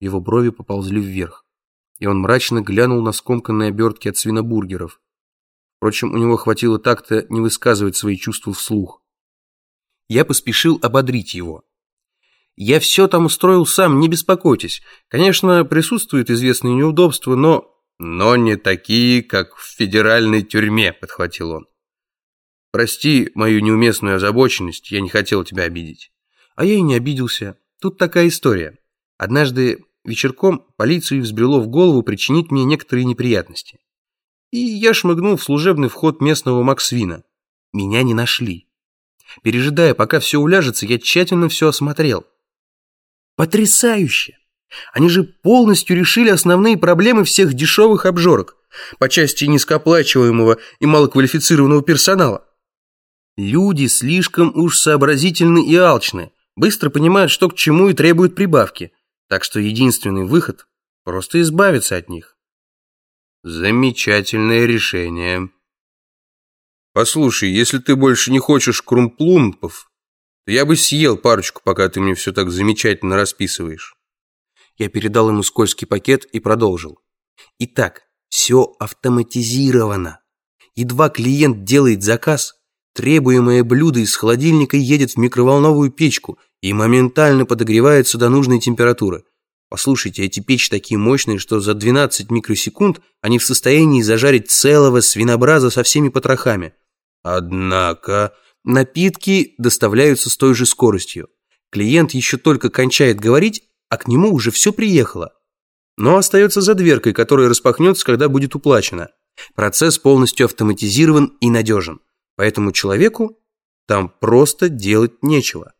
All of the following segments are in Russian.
Его брови поползли вверх, и он мрачно глянул на скомканные обертки от свинобургеров. Впрочем, у него хватило так-то не высказывать свои чувства вслух. Я поспешил ободрить его. «Я все там устроил сам, не беспокойтесь. Конечно, присутствуют известные неудобства, но...» «Но не такие, как в федеральной тюрьме», — подхватил он. «Прости мою неуместную озабоченность, я не хотел тебя обидеть». А я и не обиделся. Тут такая история. Однажды вечерком полицию взбрело в голову причинить мне некоторые неприятности. И я шмыгнул в служебный вход местного Максвина. Меня не нашли. Пережидая, пока все уляжется, я тщательно все осмотрел. Потрясающе! Они же полностью решили основные проблемы всех дешевых обжорок по части низкооплачиваемого и малоквалифицированного персонала. Люди слишком уж сообразительны и алчны, быстро понимают, что к чему и требуют прибавки, так что единственный выход – просто избавиться от них. Замечательное решение. Послушай, если ты больше не хочешь крумплумпов, то я бы съел парочку, пока ты мне все так замечательно расписываешь. Я передал ему скользкий пакет и продолжил. Итак, все автоматизировано. Едва клиент делает заказ, требуемое блюдо из холодильника едет в микроволновую печку и моментально подогревается до нужной температуры. Послушайте, эти печи такие мощные, что за 12 микросекунд они в состоянии зажарить целого свинобраза со всеми потрохами. Однако напитки доставляются с той же скоростью. Клиент еще только кончает говорить, а к нему уже все приехало. Но остается за дверкой, которая распахнется, когда будет уплачено. Процесс полностью автоматизирован и надежен. Поэтому человеку там просто делать нечего.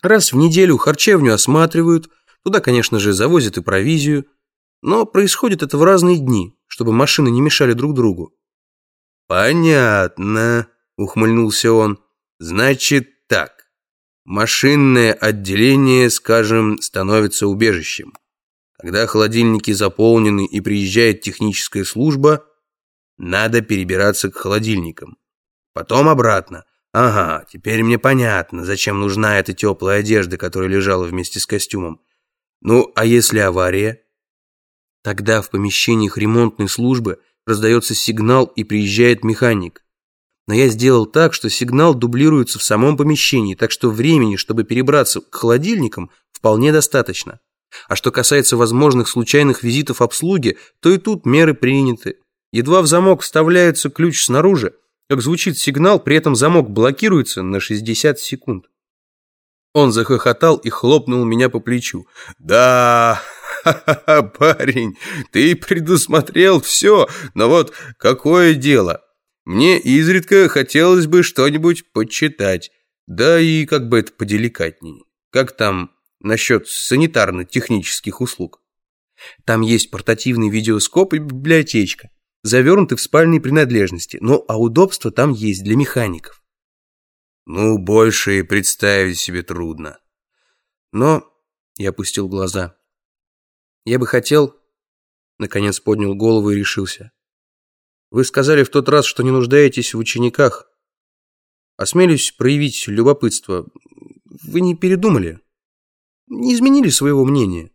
Раз в неделю харчевню осматривают – Туда, конечно же, завозят и провизию, но происходит это в разные дни, чтобы машины не мешали друг другу. «Понятно», — ухмыльнулся он. «Значит так, машинное отделение, скажем, становится убежищем. Когда холодильники заполнены и приезжает техническая служба, надо перебираться к холодильникам. Потом обратно. Ага, теперь мне понятно, зачем нужна эта теплая одежда, которая лежала вместе с костюмом. Ну, а если авария? Тогда в помещениях ремонтной службы раздается сигнал и приезжает механик. Но я сделал так, что сигнал дублируется в самом помещении, так что времени, чтобы перебраться к холодильникам, вполне достаточно. А что касается возможных случайных визитов обслуги, то и тут меры приняты. Едва в замок вставляется ключ снаружи, как звучит сигнал, при этом замок блокируется на 60 секунд. Он захохотал и хлопнул меня по плечу. «Да, ха-ха-ха, парень, ты предусмотрел все, но вот какое дело? Мне изредка хотелось бы что-нибудь почитать, да и как бы это поделикатнее. Как там насчет санитарно-технических услуг?» Там есть портативный видеоскоп и библиотечка, завернуты в спальные принадлежности, но а удобства там есть для механиков. Ну, больше и представить себе трудно. Но я опустил глаза. Я бы хотел... Наконец поднял голову и решился. Вы сказали в тот раз, что не нуждаетесь в учениках. Осмелюсь проявить любопытство. Вы не передумали? Не изменили своего мнения?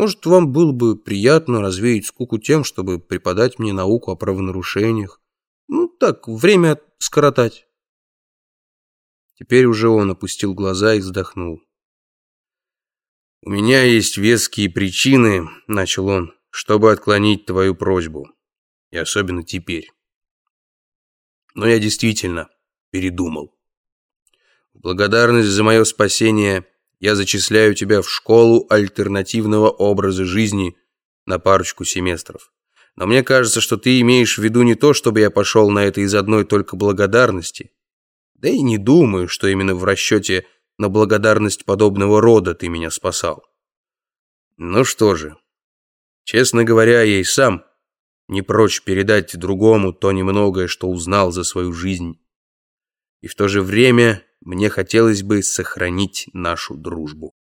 Может, вам было бы приятно развеять скуку тем, чтобы преподать мне науку о правонарушениях? Ну, так, время скоротать. Теперь уже он опустил глаза и вздохнул. «У меня есть веские причины», — начал он, «чтобы отклонить твою просьбу. И особенно теперь. Но я действительно передумал. Благодарность за мое спасение я зачисляю тебя в школу альтернативного образа жизни на парочку семестров. Но мне кажется, что ты имеешь в виду не то, чтобы я пошел на это из одной только благодарности, да и не думаю, что именно в расчете на благодарность подобного рода ты меня спасал. Ну что же, честно говоря, я и сам не прочь передать другому то немногое, что узнал за свою жизнь. И в то же время мне хотелось бы сохранить нашу дружбу.